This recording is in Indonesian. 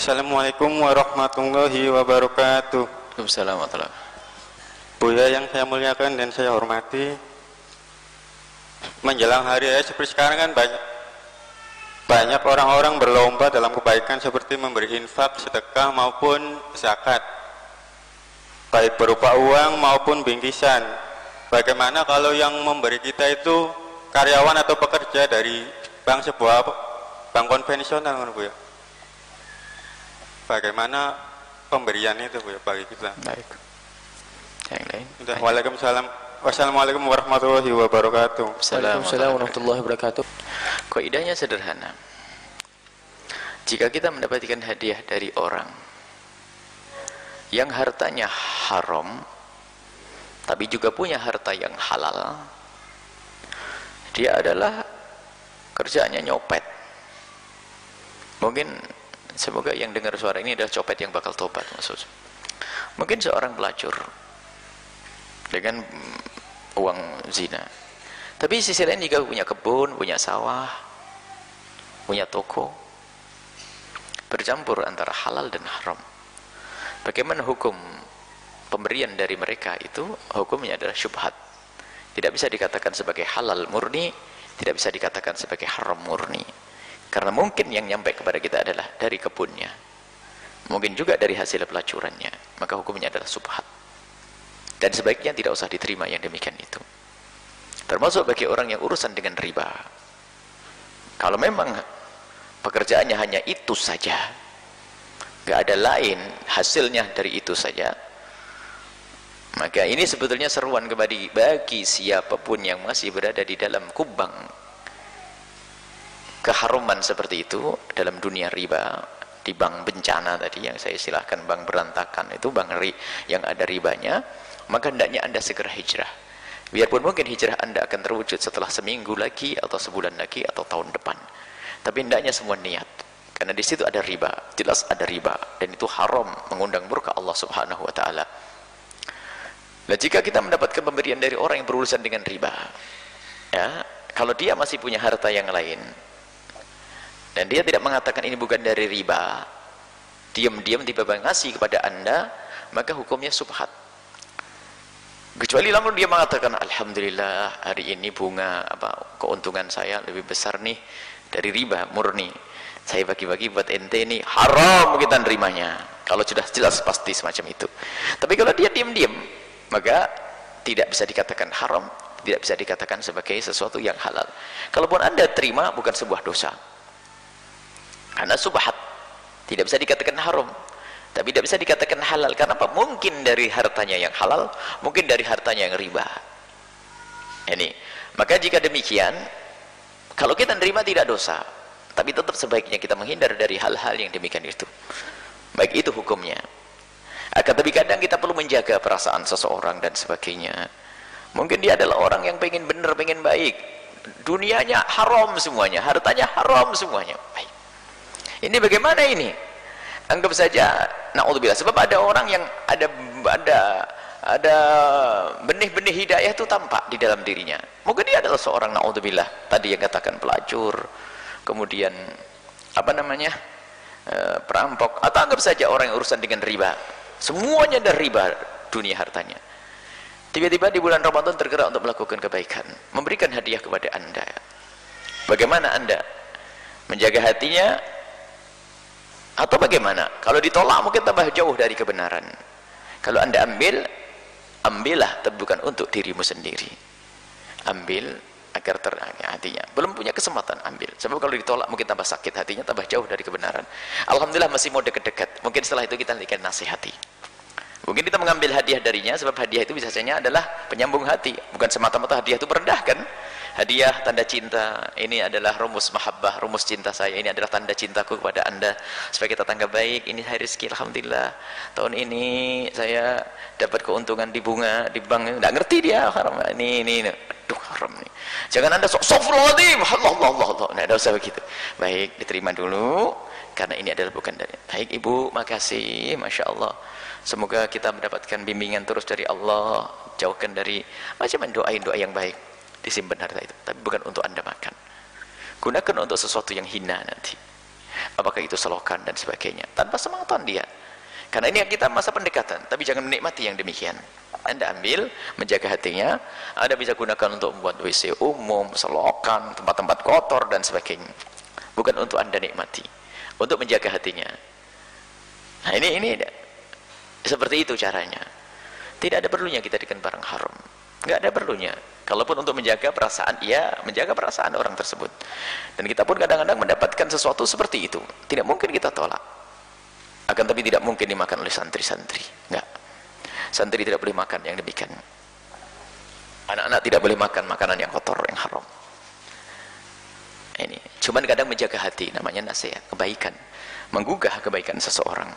Assalamualaikum warahmatullahi wabarakatuh. Waalaikumsalam warahmatullahi Buya yang saya muliakan dan saya hormati, menjelang hari raya seperti sekarang kan banyak banyak orang-orang berlomba dalam kebaikan seperti memberi infak, sedekah maupun zakat, baik berupa uang maupun bingkisan. Bagaimana kalau yang memberi kita itu karyawan atau pekerja dari bank sebuah bank konvensional, Bu ya? Bagaimana pemberian itu, Bu ya, bagi kita? Baik. Yang lain? Waalaikumsalam. Wassalamualaikum warahmatullahi wabarakatuh. Waalaikumsalam warahmatullahi wabarakatuh. Kaidahnya sederhana. Jika kita mendapatkan hadiah dari orang yang hartanya haram tapi juga punya harta yang halal, dia adalah kerjaannya nyopet. Mungkin semoga yang dengar suara ini adalah copet yang bakal tobat maksud. Mungkin seorang pelacur dengan mm, uang zina. Tapi sisi lain juga punya kebun, punya sawah, punya toko. Bercampur antara halal dan haram. Bagaimana hukum pemberian dari mereka itu? Hukumnya adalah syubhat. Tidak bisa dikatakan sebagai halal murni, tidak bisa dikatakan sebagai haram murni. Karena mungkin yang nyampe kepada kita adalah dari kebunnya. Mungkin juga dari hasil pelacurannya. Maka hukumnya adalah subhat. Dan sebaiknya tidak usah diterima yang demikian itu. Termasuk bagi orang yang urusan dengan riba. Kalau memang pekerjaannya hanya itu saja, nggak ada lain hasilnya dari itu saja, maka ini sebetulnya seruan kepada bagi siapa pun yang masih berada di dalam kubang keharuman seperti itu dalam dunia riba di bank bencana tadi yang saya silahkan bank berantakan itu bank ri yang ada ribanya maka hendaknya anda segera hijrah. Biarpun mungkin hijrah anda akan terwujud setelah seminggu lagi atau sebulan lagi atau tahun depan. Tapi hendaknya semua niat karena di situ ada riba jelas ada riba dan itu haram mengundang murka Allah subhanahu wa ta'ala. Nah jika kita mendapatkan pemberian dari orang yang berurusan dengan riba ya kalau dia masih punya harta yang lain dan dia tidak mengatakan ini bukan dari riba. Diam-diam tiba-tiba ngasih kepada anda maka hukumnya subhat. Kecuali langsung dia mengatakan Alhamdulillah hari ini bunga apa keuntungan saya lebih besar nih dari riba murni. Saya bagi-bagi buat ente ini haram kita nerimanya. Kalau sudah jelas pasti semacam itu. Tapi kalau dia diam-diam maka tidak bisa dikatakan haram tidak bisa dikatakan sebagai sesuatu yang halal. Kalaupun anda terima bukan sebuah dosa karena subhat. Tidak bisa dikatakan haram. Tapi tidak bisa dikatakan halal. Karena apa? mungkin dari hartanya yang halal mungkin dari hartanya yang riba. Ini. Maka jika demikian kalau kita nerima tidak dosa tapi tetap sebaiknya kita menghindar dari hal-hal yang demikian itu. Baik itu hukumnya. Akan tapi kadang kita perlu menjaga perasaan seseorang dan sebagainya. Mungkin dia adalah orang yang pengen benar pengen baik. Dunianya haram semuanya hartanya haram semuanya. Baik ini bagaimana ini? Anggap saja naudzubillah. Sebab ada orang yang ada ada ada benih-benih hidayah itu tampak di dalam dirinya. Mungkin dia adalah seorang naudzubillah. Tadi yang katakan pelacur kemudian apa namanya e, perampok atau anggap saja orang yang urusan dengan riba. Semuanya dari riba dunia hartanya. Tiba-tiba di bulan Ramadan tergerak untuk melakukan kebaikan. Memberikan hadiah kepada anda. Bagaimana anda menjaga hatinya atau bagaimana? Kalau ditolak mungkin tambah jauh dari kebenaran. Kalau anda ambil ambillah tapi bukan untuk dirimu sendiri. Ambil agar terang hatinya. Belum punya kesempatan ambil. Sebab kalau ditolak mungkin tambah sakit hatinya tambah jauh dari kebenaran. Alhamdulillah masih mau dekat-dekat mungkin setelah itu kita berikan nasihati. Mungkin kita mengambil hadiah darinya sebab hadiah itu biasanya adalah penyambung hati. Bukan semata-mata hadiah itu merendahkan hadiah tanda cinta. Ini adalah rumus mahabbah rumus cinta saya. Ini adalah tanda cintaku kepada anda. Supaya kita tangga baik ini hari rezeki Alhamdulillah. Tahun ini saya dapat keuntungan di bunga di bank. Nggak ngerti dia haram. Ini ini, ini. aduh haram jangan anda sok sofruladim Allah Allah Allah Allah. Nah, usah begitu. Baik diterima dulu. Karena ini adalah bukan dari. Baik ibu makasih. Masya Allah. Semoga kita mendapatkan bimbingan terus dari Allah. Jauhkan dari macam doain doa yang baik disimpan harta itu tapi bukan untuk anda makan. Gunakan untuk sesuatu yang hina nanti. Apakah itu selokan dan sebagainya. Tanpa semangatan dia. Karena ini kita masa pendekatan tapi jangan menikmati yang demikian. Anda ambil menjaga hatinya. Anda bisa gunakan untuk membuat WC umum selokan tempat-tempat kotor dan sebagainya. Bukan untuk anda nikmati. Untuk menjaga hatinya. Nah ini ini seperti itu caranya. Tidak ada perlunya kita dengan barang haram. Nggak ada perlunya kalaupun untuk menjaga perasaan ya menjaga perasaan orang tersebut. Dan kita pun kadang-kadang mendapatkan sesuatu seperti itu. Tidak mungkin kita tolak. Akan tapi tidak mungkin dimakan oleh santri-santri. Enggak. Santri tidak boleh makan yang demikian. Anak-anak tidak boleh makan makanan yang kotor yang haram. Ini. Cuman kadang menjaga hati namanya nasihat kebaikan. Menggugah kebaikan seseorang